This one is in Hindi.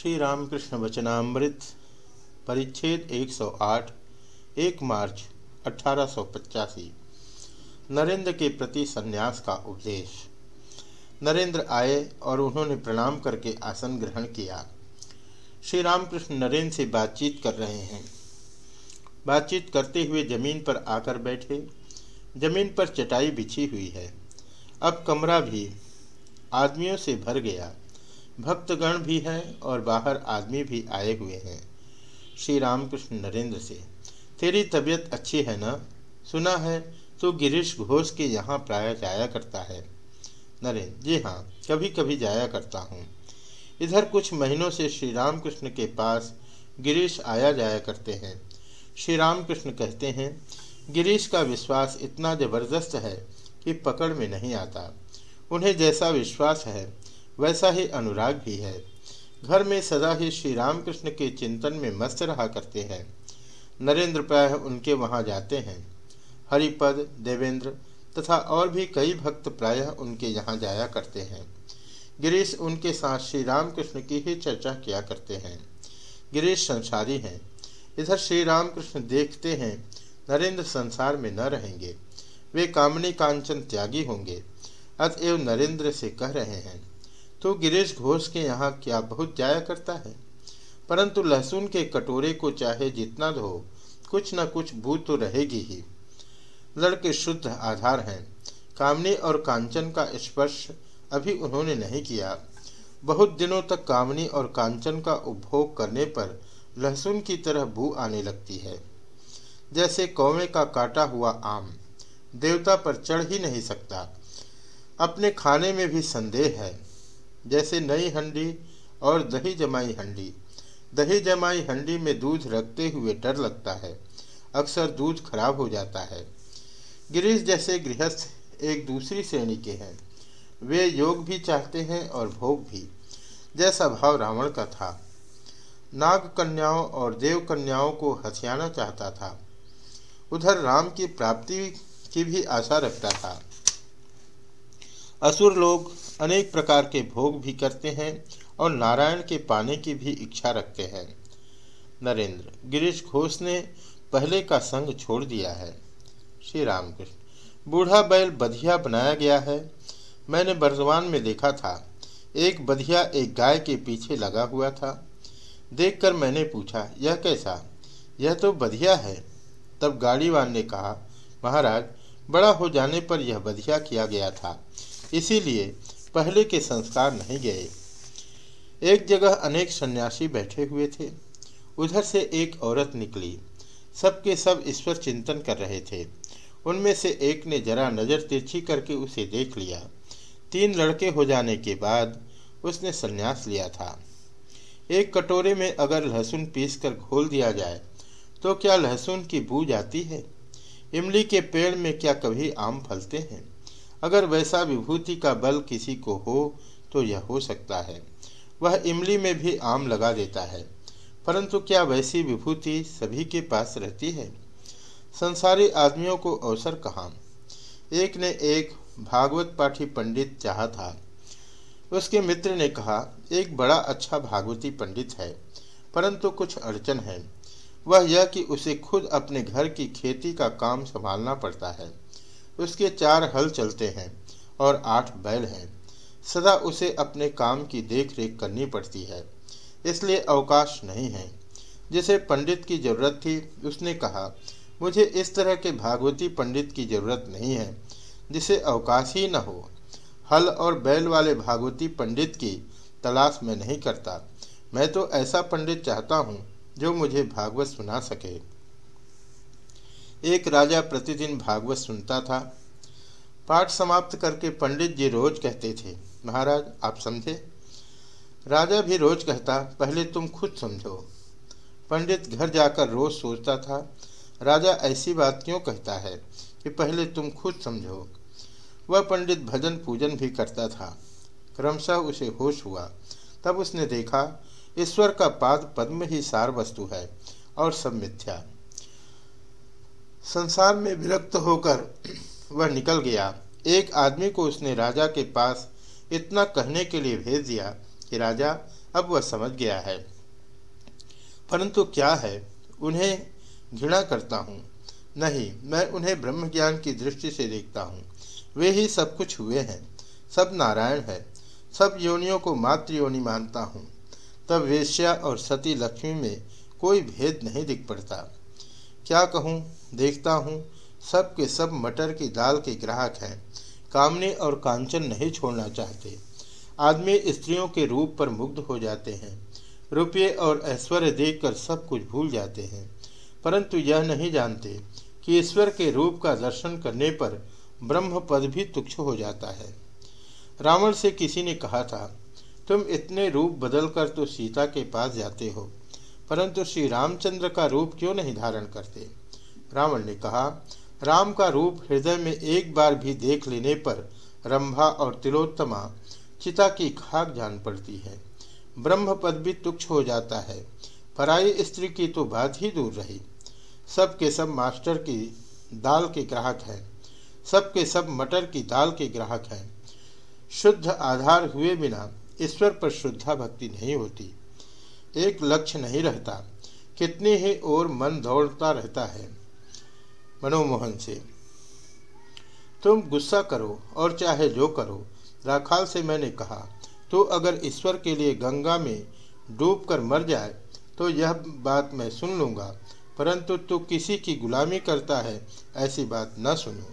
श्री रामकृष्ण वचनामृत, परिच्छेद 108 एक मार्च अठारह नरेंद्र के प्रति संन्यास का उपदेश। नरेंद्र आए और उन्होंने प्रणाम करके आसन ग्रहण किया। श्री रामकृष्ण नरेंद्र से बातचीत कर रहे हैं। बातचीत करते हुए ज़मीन पर आकर बैठे। ज़मीन पर चटाई बिछी हुई है। अब कमरा भी आदमियों से भर गया। भक्तगण भी हैं और बाहर आदमी भी आए हुए हैं। श्री रामकृष्ण नरेंद्र से, तेरी तबीयत अच्छी है ना? सुना है तो गिरीश घोष के यहाँ प्राय जाया करता है। नरेंद्र, जी हाँ कभी कभी जाया करता हूँ। इधर कुछ महीनों से श्री रामकृष्ण के पास गिरीश आया जाया करते हैं। श्री रामकृष्ण कहते हैं, गिरीश का विश्वास इतना ज़बरदस्त है कि पकड़ में नहीं आता। उन्हें जैसा विश्वास है वैसा ही अनुराग भी है। घर में सदा ही श्री रामकृष्ण के चिंतन में मस्त रहा करते हैं। नरेंद्र प्राय उनके वहाँ जाते हैं। हरिपद, देवेंद्र तथा और भी कई भक्त प्रायः उनके यहाँ जाया करते हैं। गिरीश उनके साथ श्री रामकृष्ण की ही चर्चा किया करते हैं। गिरीश संसारी हैं। इधर श्री रामकृष्ण देखते हैं, नरेंद्र संसार में न रहेंगे। वे कामनी कांचन त्यागी होंगे। अतएव नरेंद्र से कह रहे हैं तो गिरीश घोष के यहाँ क्या बहुत जाया करता है? परंतु लहसुन के कटोरे को चाहे जितना धो, कुछ न कुछ बूत तो रहेगी ही। लड़के शुद्ध आधार हैं। कामनी और कांचन का स्पर्श अभी उन्होंने नहीं किया। बहुत दिनों तक कामनी और कांचन का उपभोग करने पर लहसुन की तरह बू आने लगती है। जैसे कौवे का काटा हुआ आम, देवता पर चढ़ ही नहीं सकता। अपने खाने में भी संदेह है। जैसे नई हंडी और दही जमाई हंडी। दही जमाई हंडी में दूध रखते हुए डर लगता है। अक्सर दूध खराब हो जाता है। गिरीश जैसे गृहस्थ एक दूसरी श्रेणी के हैं। वे योग भी चाहते हैं और भोग भी। जैसा भाव रावण का था। नाग कन्याओं और देव कन्याओं को हथियाना चाहता था। उधर राम की प्राप्ति की भी आशा रखता था। असुर लोग अनेक प्रकार के भोग भी करते हैं और नारायण के पाने की भी इच्छा रखते हैं। नरेंद्र, गिरीश घोष ने पहले का संग छोड़ दिया है। श्री रामकृष्ण, बूढ़ा बैल बधिया बनाया गया है। मैंने बर्जवान में देखा था। एक बधिया एक गाय के पीछे लगा हुआ था। देखकर मैंने पूछा, यह कैसा? यह तो बधिया है। तब गाड़ीवान ने कहा, महाराज, बड़ा हो जाने पर यह बधिया किया गया था। इसीलिए पहले के संस्कार नहीं गए। एक जगह अनेक सन्यासी बैठे हुए थे। उधर से एक औरत निकली। सबके सब ईश्वर चिंतन कर रहे थे। उनमें से एक ने जरा नज़र तिरछी करके उसे देख लिया। तीन लड़के हो जाने के बाद उसने संन्यास लिया था। एक कटोरे में अगर लहसुन पीसकर घोल दिया जाए तो क्या लहसुन की बू जाती है? इमली के पेड़ में क्या कभी आम फलते हैं? अगर वैसा विभूति का बल किसी को हो तो यह हो सकता है। वह इमली में भी आम लगा देता है। परंतु क्या वैसी विभूति सभी के पास रहती है? संसारी आदमियों को अवसर कहाँ? एक ने एक भागवत पाठी पंडित चाहा था। उसके मित्र ने कहा, एक बड़ा अच्छा भागवती पंडित है, परंतु कुछ अड़चन है। वह यह कि उसे खुद अपने घर की खेती का काम संभालना पड़ता है। उसके चार हल चलते हैं और आठ बैल हैं। सदा उसे अपने काम की देख रेख करनी पड़ती है, इसलिए अवकाश नहीं है। जिसे पंडित की ज़रूरत थी, उसने कहा, मुझे इस तरह के भागवती पंडित की ज़रूरत नहीं है, जिसे अवकाश ही न हो। हल और बैल वाले भागवती पंडित की तलाश में नहीं करता। मैं तो ऐसा पंडित चाहता हूँ, जो मुझे भागवत सुना सके। एक राजा प्रतिदिन भागवत सुनता था। पाठ समाप्त करके पंडित जी रोज कहते थे, महाराज, आप समझे? राजा भी रोज कहता, पहले तुम खुद समझो। पंडित घर जाकर रोज सोचता था, राजा ऐसी बात क्यों कहता है कि पहले तुम खुद समझो? वह पंडित भजन पूजन भी करता था। क्रमशः उसे होश हुआ। तब उसने देखा, ईश्वर का पाद पद्म ही सार वस्तु है और सब मिथ्या। संसार में विरक्त होकर वह निकल गया। एक आदमी को उसने राजा के पास इतना कहने के लिए भेज दिया कि राजा, अब वह समझ गया है। परंतु क्या है? उन्हें घृणा करता हूँ। नहीं, मैं उन्हें ब्रह्म ज्ञान की दृष्टि से देखता हूँ। वे ही सब कुछ हुए हैं। सब नारायण है। सब योनियों को मातृ योनि मानता हूँ। तब वेश्या और सती लक्ष्मी में कोई भेद नहीं दिख पड़ता। क्या कहूँ? देखता हूँ। सब के सब मटर की दाल के ग्राहक हैं। कामने और कांचन नहीं छोड़ना चाहते। आदमी स्त्रियों के रूप पर मुग्ध हो जाते हैं। रुपये और ऐश्वर्य देखकर सब कुछ भूल जाते हैं। परंतु यह नहीं जानते कि ईश्वर के रूप का दर्शन करने पर ब्रह्म पद भी तुच्छ हो जाता है। रावण से किसी ने कहा था, तुम इतने रूप बदलकर तो सीता के पास जाते हो, परंतु श्री रामचंद्र का रूप क्यों नहीं धारण करते? रावण ने कहा राम का रूप हृदय में एक बार भी देख लेने पर रंभा और तिलोत्तमा चिता की खाक जान पड़ती है। ब्रह्म पद भी तुक्ष हो जाता है। पराई स्त्री की तो बात ही दूर रही। सब के सब मास्टर की दाल के ग्राहक हैं। सब के सब मटर की दाल के ग्राहक हैं। शुद्ध आधार हुए बिना ईश्वर पर शुद्धा भक्ति नहीं होती। एक लक्ष्य नहीं रहता। कितने ही और मन दौड़ता रहता है। मनोमोहन से, तुम गुस्सा करो और चाहे जो करो, राखाल से मैंने कहा। तो अगर ईश्वर के लिए गंगा में डूब कर मर जाए तो यह बात मैं सुन लूँगा, परंतु तू किसी की गुलामी करता है, ऐसी बात न सुनो।